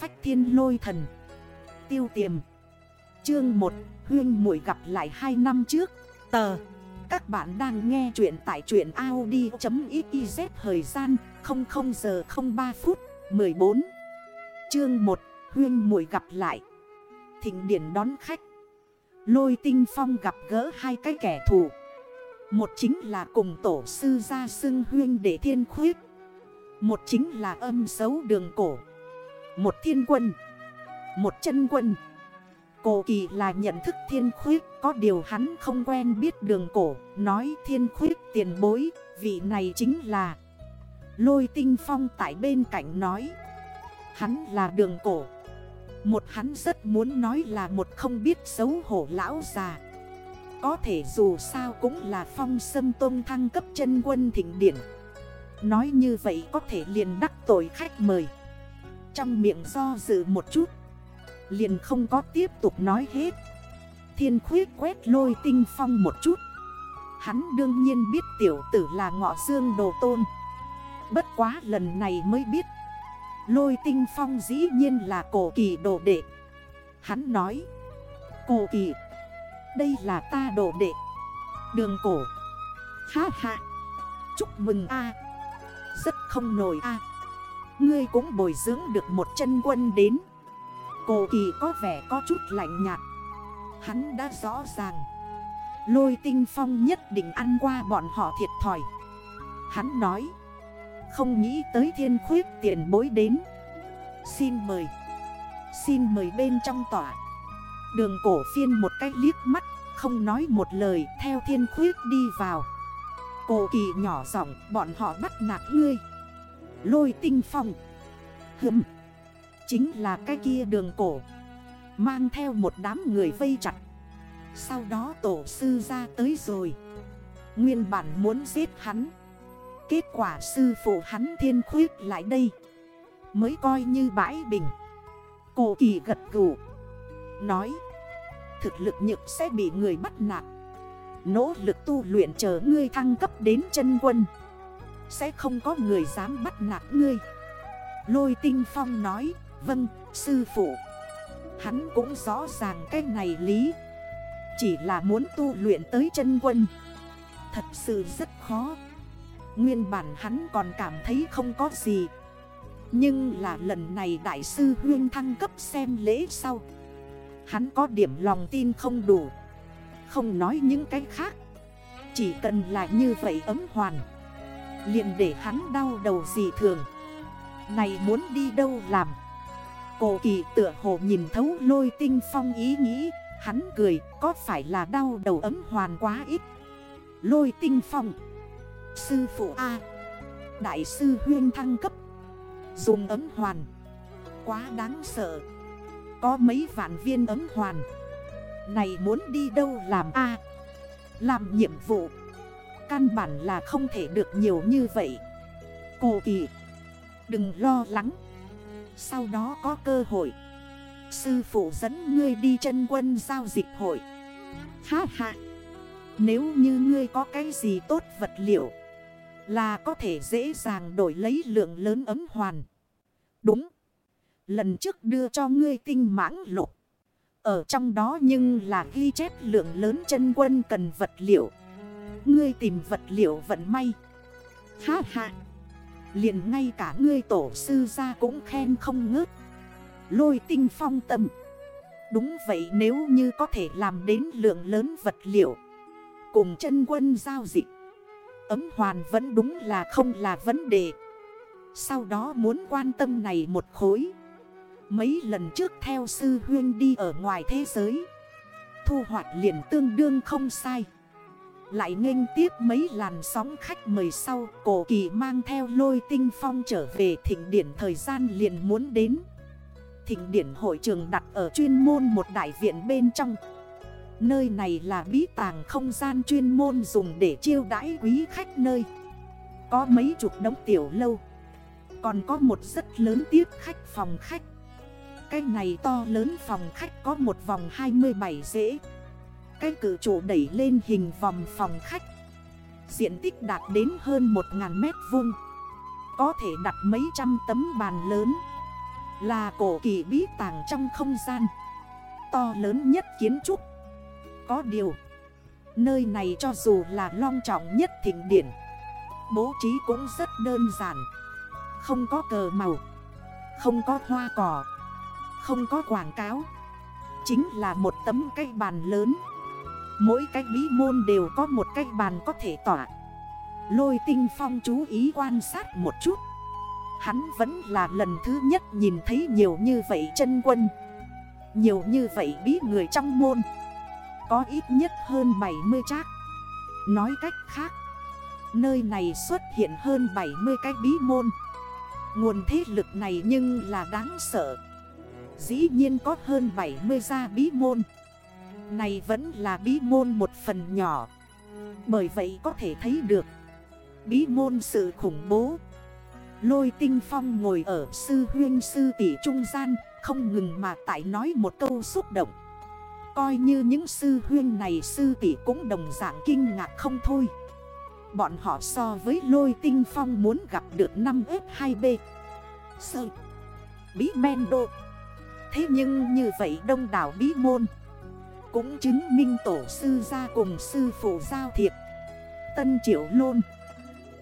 phách thiên lôi thần. Tiêu tiềm. Chương 1 Huyên muội gặp lại 2 năm trước. Tờ. Các bạn đang nghe chuyện tại chuyện Audi.xyz Thời gian 00 giờ 03 phút 14 Chương 1 Huyên muội gặp lại. Thịnh điển đón khách. Lôi tinh phong gặp gỡ hai cái kẻ thù. Một chính là cùng tổ sư gia xưng huyên để thiên khuyết. Một chính là âm xấu đường cổ. Một thiên quân, Một chân quân. Cổ kỳ là nhận thức thiên khuyết, Có điều hắn không quen biết đường cổ, Nói thiên khuyết tiền bối, Vị này chính là Lôi tinh phong tại bên cạnh nói, Hắn là đường cổ. Một hắn rất muốn nói là một không biết xấu hổ lão già. Có thể dù sao cũng là phong sâm tôn thăng cấp chân quân thịnh điển Nói như vậy có thể liền đắc tội khách mời. Trong miệng do dự một chút. Liền không có tiếp tục nói hết. Thiên khuyết quét lôi tinh phong một chút. Hắn đương nhiên biết tiểu tử là ngọ dương đồ tôn. Bất quá lần này mới biết. Lôi tinh phong dĩ nhiên là cổ kỳ đồ đệ. Hắn nói, Cổ kỳ, Đây là ta đồ đệ. Đường cổ, Ha ha, Chúc mừng a. Rất không nổi a. Ngươi cũng bồi dưỡng được một chân quân đến. Cổ kỳ có vẻ có chút lạnh nhạt. Hắn đã rõ ràng. Lôi tinh phong nhất định ăn qua bọn họ thiệt thòi. Hắn nói, Không nghĩ tới thiên khuyết tiền bối đến. Xin mời. Xin mời bên trong tỏa Đường cổ phiên một cái liếc mắt, Không nói một lời, theo thiên khuyết đi vào. Cổ kỳ nhỏ giọng, bọn họ bắt nạt ngươi. Lôi tinh phong. Hừm. Chính là cái kia đường cổ. Mang theo một đám người vây chặt. Sau đó tổ sư ra tới rồi. Nguyên bản muốn giết hắn. Kết quả sư phụ hắn thiên khuyết lại đây. Mới coi như bãi bình. Cổ kỳ gật gù. Nói. Thực lực nhược sẽ bị người bắt nạt. Nỗ lực tu luyện chờ ngươi thăng cấp đến chân quân. Sẽ không có người dám bắt nạt ngươi. Lôi tinh phong nói Vâng, sư phụ. Hắn cũng rõ ràng cái này lý. Chỉ là muốn tu luyện tới chân quân. Thật sự rất khó. Nguyên bản hắn còn cảm thấy không có gì. Nhưng là lần này đại sư Huyên thăng cấp xem lễ sau Hắn có điểm lòng tin không đủ. Không nói những cái khác. Chỉ cần là như vậy ấm hoàn liền để hắn đau đầu gì thường. Này muốn đi đâu làm? Cổ kỳ tựa hồ nhìn thấu lôi tinh phong ý nghĩ, Hắn cười, có phải là đau đầu ấm hoàn quá ít? Lôi tinh phong. Sư phụ A. Đại sư huyên thăng cấp. Dùng ấm hoàn. Quá đáng sợ. Có mấy vạn viên ấm hoàn. Này muốn đi đâu làm A? Làm nhiệm vụ. Căn bản là không thể được nhiều như vậy. Cô kỳ, Đừng lo lắng. Sau đó có cơ hội. Sư phụ dẫn ngươi đi chân quân giao dịch hội. Ha ha. Nếu như ngươi có cái gì tốt vật liệu, Là có thể dễ dàng đổi lấy lượng lớn ấm hoàn. Đúng. Lần trước đưa cho ngươi tinh mãng lục. Ở trong đó nhưng là ghi chép lượng lớn chân quân cần vật liệu. Ngươi tìm vật liệu vận may. Ha ha. Liền ngay cả ngươi tổ sư ra cũng khen không ngớt. Lôi tinh phong tâm. Đúng vậy nếu như có thể làm đến lượng lớn vật liệu. Cùng chân quân giao dịch. Ấm hoàn vẫn đúng là không là vấn đề. Sau đó muốn quan tâm này một khối. Mấy lần trước theo sư huyên đi ở ngoài thế giới. Thu hoạch liền tương đương không sai lại nghênh tiếp mấy làn sóng khách mời sau, Cổ kỳ mang theo lôi tinh phong trở về thịnh điển thời gian liền muốn đến. Thịnh điển hội trường đặt ở chuyên môn một đại viện bên trong. Nơi này là bí tàng không gian chuyên môn dùng để chiêu đãi quý khách nơi. Có mấy chục đống tiểu lâu. Còn có một rất lớn tiếp khách phòng khách. Cái này to lớn phòng khách có một vòng 27 dễ cái cử trụ đẩy lên hình vòng phòng khách. Diện tích đạt đến hơn 1.000 mét vuông. Có thể đặt mấy trăm tấm bàn lớn. Là cổ kỳ bí tàng trong không gian. To lớn nhất kiến trúc. Có điều, Nơi này cho dù là long trọng nhất thịnh điển Bố trí cũng rất đơn giản. Không có cờ màu, Không có hoa cỏ, Không có quảng cáo. Chính là một tấm cây bàn lớn. Mỗi cái bí môn đều có một cái bàn có thể tỏa. Lôi tinh phong chú ý quan sát một chút. Hắn vẫn là lần thứ nhất nhìn thấy nhiều như vậy chân quân. Nhiều như vậy bí người trong môn. Có ít nhất hơn 70 trác. Nói cách khác, Nơi này xuất hiện hơn 70 cái bí môn. Nguồn thế lực này nhưng là đáng sợ. Dĩ nhiên có hơn 70 gia bí môn. Này vẫn là bí môn một phần nhỏ. Bởi vậy có thể thấy được. Bí môn sự khủng bố. Lôi tinh phong ngồi ở sư huyên sư tỷ trung gian, Không ngừng mà tại nói một câu xúc động. Coi như những sư huyên này sư tỷ cũng đồng dạng kinh ngạc không thôi. Bọn họ so với lôi tinh phong muốn gặp được 5F2B Sợi Bí men đô. Thế nhưng như vậy đông đảo bí môn. Cũng chứng minh tổ sư ra cùng sư phụ giao thiệp. Tân triệu lôn,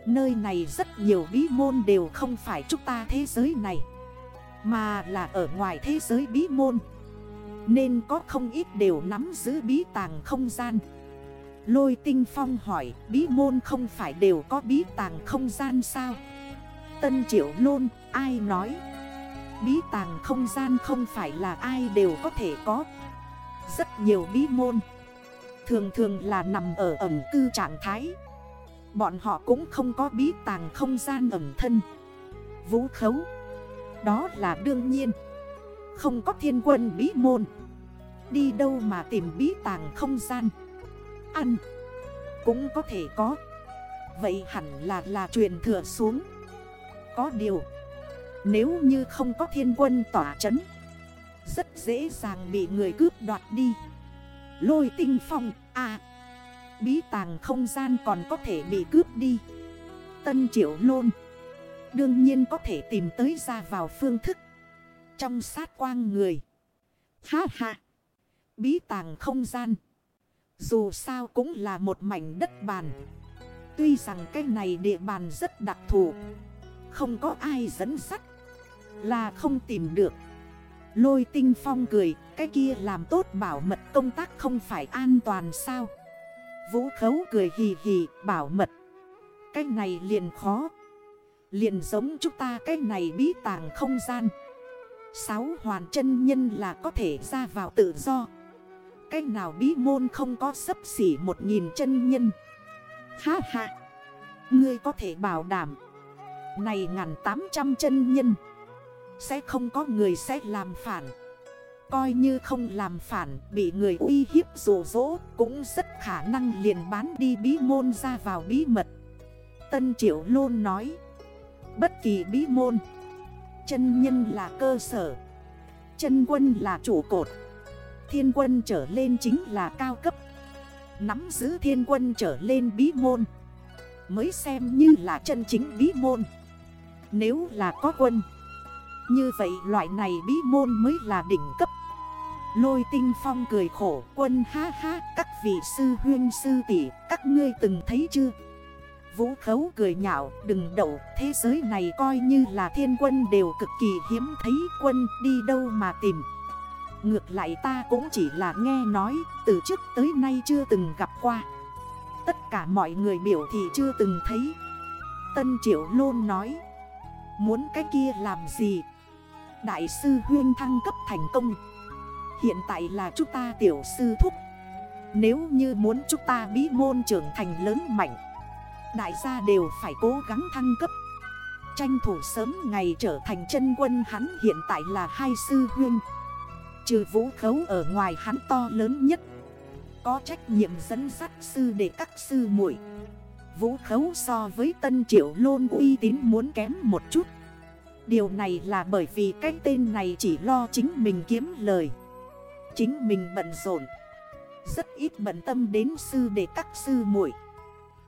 Nơi này rất nhiều bí môn đều không phải chúng ta thế giới này, Mà là ở ngoài thế giới bí môn. Nên có không ít đều nắm giữ bí tàng không gian. Lôi tinh phong hỏi, bí môn không phải đều có bí tàng không gian sao? Tân triệu lôn, ai nói? Bí tàng không gian không phải là ai đều có thể có. Rất nhiều bí môn. Thường thường là nằm ở ẩm cư trạng thái. Bọn họ cũng không có bí tàng không gian ẩm thân. Vũ khấu. Đó là đương nhiên. Không có thiên quân bí môn. Đi đâu mà tìm bí tàng không gian? Ăn. Cũng có thể có. Vậy hẳn là là truyền thừa xuống. Có điều, Nếu như không có thiên quân tỏa chấn rất dễ dàng bị người cướp đoạt đi. Lôi tinh phong à Bí tàng không gian còn có thể bị cướp đi. Tân triệu lôn. Đương nhiên có thể tìm tới ra vào phương thức. Trong sát quang người. Ha ha. Bí tàng không gian. Dù sao cũng là một mảnh đất bàn. Tuy rằng cái này địa bàn rất đặc thù. Không có ai dẫn sắt. Là không tìm được. Lôi tinh phong cười, Cái kia làm tốt bảo mật công tác không phải an toàn sao? Vũ khấu cười hì hì, bảo mật, Cái này liền khó. Liền giống chúng ta cái này bí tàng không gian. Sáu hoàn chân nhân là có thể ra vào tự do. Cái nào bí môn không có sấp xỉ một nghìn chân nhân? Ha ha, Ngươi có thể bảo đảm Này ngàn tám trăm chân nhân. Sẽ không có người sẽ làm phản. Coi như không làm phản, bị người uy hiếp rủ rỗ, Cũng rất khả năng liền bán đi bí môn ra vào bí mật. Tân Triệu luôn nói, Bất kỳ bí môn, Chân nhân là cơ sở, Chân quân là chủ cột. Thiên quân trở lên chính là cao cấp. Nắm giữ thiên quân trở lên bí môn, Mới xem như là chân chính bí môn. Nếu là có quân như vậy loại này bí môn mới là đỉnh cấp. Lôi tinh phong cười khổ, quân, ha ha, Các vị sư huyên, sư tỷ, Các ngươi từng thấy chưa? Vũ khấu cười nhạo, Đừng đậu, thế giới này coi như là thiên quân đều cực kỳ hiếm thấy, quân đi đâu mà tìm? Ngược lại ta cũng chỉ là nghe nói, Từ trước tới nay chưa từng gặp qua. Tất cả mọi người biểu thị chưa từng thấy. Tân Triệu Lôn nói, Muốn cái kia làm gì? Đại sư Huyên thăng cấp thành công. Hiện tại là chúng ta tiểu sư thúc. Nếu như muốn chúng ta bí môn trưởng thành lớn mạnh, Đại gia đều phải cố gắng thăng cấp. Tranh thủ sớm ngày trở thành chân quân hắn hiện tại là hai sư huyên. Trừ vũ khấu ở ngoài hắn to lớn nhất. Có trách nhiệm dẫn dắt sư để các sư muội. Vũ khấu so với tân triệu lôn uy tín muốn kém một chút. Điều này là bởi vì cái tên này chỉ lo chính mình kiếm lời. Chính mình bận rộn. Rất ít bận tâm đến sư để các sư muội.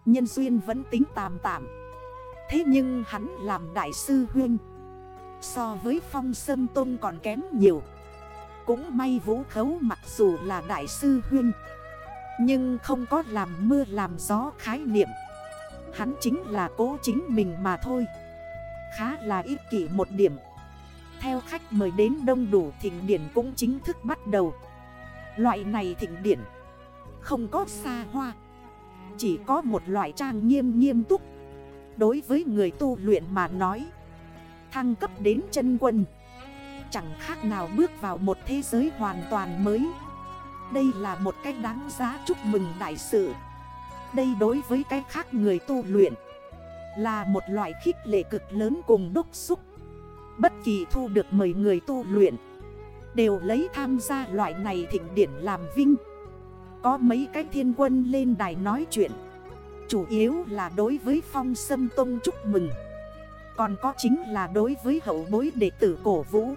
Nhân duyên vẫn tính tạm tạm. Thế nhưng hắn làm đại sư huyên So với phong sâm tôn còn kém nhiều. Cũng may vũ khấu mặc dù là đại sư huyên Nhưng không có làm mưa làm gió khái niệm. Hắn chính là cố chính mình mà thôi. Khá là ít kỷ một điểm. Theo khách mời đến đông đủ thịnh điển cũng chính thức bắt đầu. Loại này thịnh điển Không có xa hoa, Chỉ có một loại trang nghiêm nghiêm túc. Đối với người tu luyện mà nói, Thăng cấp đến chân quân, Chẳng khác nào bước vào một thế giới hoàn toàn mới. Đây là một cách đáng giá chúc mừng đại sự. Đây đối với cái khác người tu luyện là một loại khích lệ cực lớn cùng đúc xúc. Bất kỳ thu được mời người tu luyện, Đều lấy tham gia loại này thịnh điển làm vinh. Có mấy cái thiên quân lên đài nói chuyện, Chủ yếu là đối với phong sâm tông chúc mừng. Còn có chính là đối với hậu bối đệ tử cổ vũ.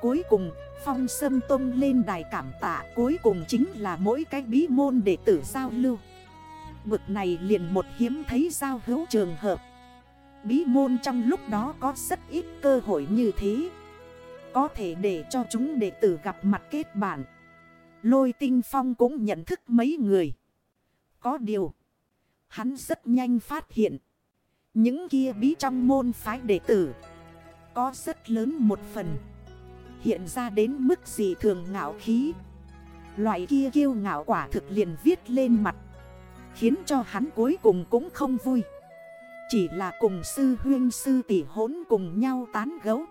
Cuối cùng, phong sâm tông lên đài cảm tạ, Cuối cùng chính là mỗi cái bí môn đệ tử giao lưu. Bực này liền một hiếm thấy giao hữu trường hợp Bí môn trong lúc đó có rất ít cơ hội như thế Có thể để cho chúng đệ tử gặp mặt kết bạn Lôi tinh phong cũng nhận thức mấy người Có điều, Hắn rất nhanh phát hiện. Những kia bí trong môn phái đệ tử. Có rất lớn một phần. Hiện ra đến mức gì thường ngạo khí. Loại kia kiêu ngạo quả thực liền viết lên mặt. Khiến cho hắn cuối cùng cũng không vui. Chỉ là cùng sư huyên sư tỷ hốn cùng nhau tán gấu.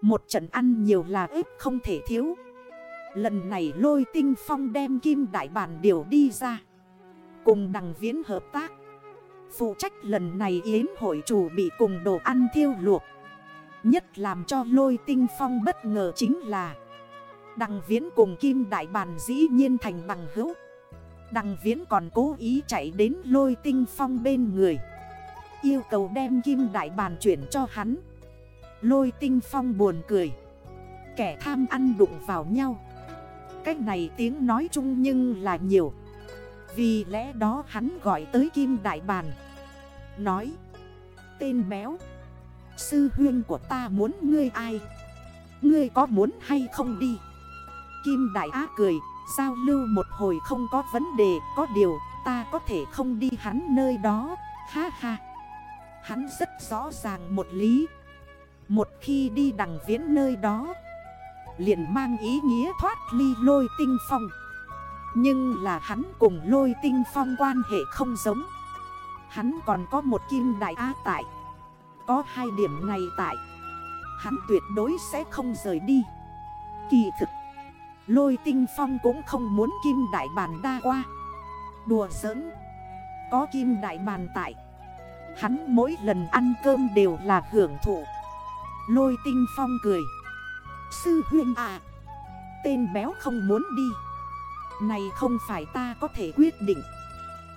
Một trận ăn nhiều là ít không thể thiếu. Lần này lôi tinh phong đem kim đại bản điều đi ra. Cùng đằng viễn hợp tác Phụ trách lần này yến hội chủ bị cùng đồ ăn thiêu luộc Nhất làm cho lôi tinh phong bất ngờ chính là Đằng viễn cùng kim đại bàn dĩ nhiên thành bằng hữu Đằng viễn còn cố ý chạy đến lôi tinh phong bên người. Yêu cầu đem kim đại bàn chuyển cho hắn. Lôi tinh phong buồn cười. Kẻ tham ăn đụng vào nhau. Cách này tiếng nói chung nhưng là nhiều. Vì lẽ đó hắn gọi tới Kim Đại Bàn. Nói, Tên béo, Sư huyên của ta muốn ngươi ai? Ngươi có muốn hay không đi? Kim Đại Á cười Giao lưu một hồi không có vấn đề, Có điều ta có thể không đi hắn nơi đó. Ha ha. Hắn rất rõ ràng một lý. Một khi đi đằng viễn nơi đó, liền mang ý nghĩa thoát ly lôi tinh phong. Nhưng là hắn cùng lôi tinh phong quan hệ không giống. Hắn còn có một kim đại á tại. Có hai điểm này tại. Hắn tuyệt đối sẽ không rời đi. Kỳ thực Lôi tinh phong cũng không muốn kim đại bàn đa qua. Đùa giỡn. Có kim đại bàn tại. Hắn mỗi lần ăn cơm đều là hưởng thụ. Lôi tinh phong cười. Sư huyên à. Tên béo không muốn đi. Này không phải ta có thể quyết định.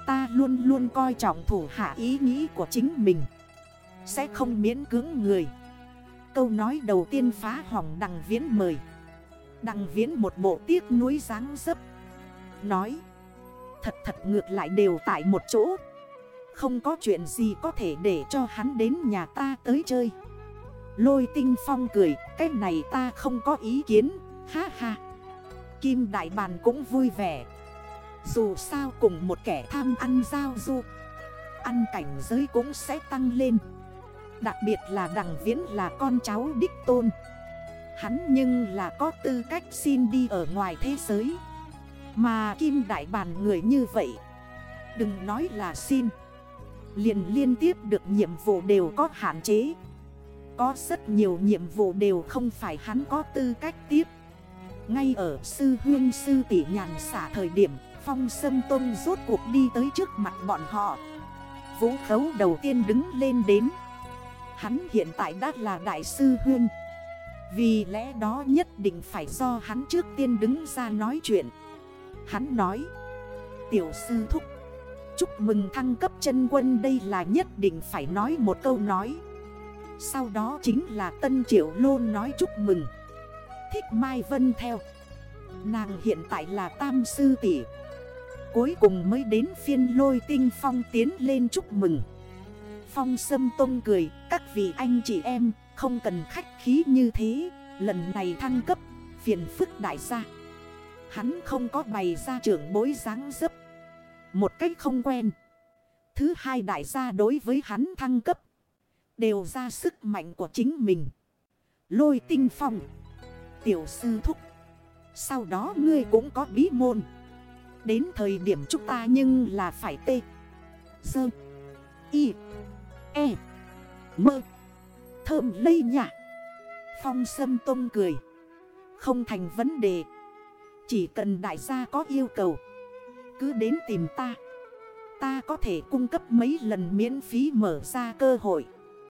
Ta luôn luôn coi trọng thủ hạ ý nghĩ của chính mình. Sẽ không miễn cưỡng người. Câu nói đầu tiên phá hỏng đằng viễn mời. Đằng viễn một bộ tiếc núi dáng dấp. Nói, Thật thật ngược lại đều tại một chỗ. Không có chuyện gì có thể để cho hắn đến nhà ta tới chơi. Lôi tinh phong cười, Cái này ta không có ý kiến. Ha ha. Kim Đại Bàn cũng vui vẻ. Dù sao cùng một kẻ tham ăn giao du, Ăn cảnh giới cũng sẽ tăng lên. Đặc biệt là đằng viễn là con cháu đích tôn. Hắn nhưng là có tư cách xin đi ở ngoài thế giới. Mà Kim Đại Bàn người như vậy, Đừng nói là xin. Liền liên tiếp được nhiệm vụ đều có hạn chế. Có rất nhiều nhiệm vụ đều không phải hắn có tư cách tiếp. Ngay ở sư huyên, sư tỷ nhàn xả thời điểm, Phong Sâm Tôn rốt cuộc đi tới trước mặt bọn họ. Vũ khấu đầu tiên đứng lên đến. Hắn hiện tại đã là đại sư huyên. Vì lẽ đó nhất định phải do hắn trước tiên đứng ra nói chuyện. Hắn nói, Tiểu sư thúc, Chúc mừng thăng cấp chân quân, đây là nhất định phải nói một câu nói. Sau đó chính là Tân Triệu Lôn nói chúc mừng. Thích Mai Vân theo. Nàng hiện tại là tam sư tỷ. Cuối cùng mới đến phiên lôi tinh phong tiến lên chúc mừng. Phong Sâm Tông cười, Các vị anh chị em không cần khách khí như thế, Lần này thăng cấp, Phiền phức đại gia. Hắn không có bày ra trưởng bối dáng dấp. Một cách không quen. Thứ hai đại gia đối với hắn thăng cấp, Đều ra sức mạnh của chính mình. Lôi tinh phong, Tiểu sư thúc. Sau đó ngươi cũng có bí môn. Đến thời điểm chúng ta nhưng là phải tê. Dơ Y E Mơ. Thơm lây nhạ. Phong sâm tông cười. Không thành vấn đề. Chỉ cần đại gia có yêu cầu. Cứ đến tìm ta. Ta có thể cung cấp mấy lần miễn phí mở ra cơ hội.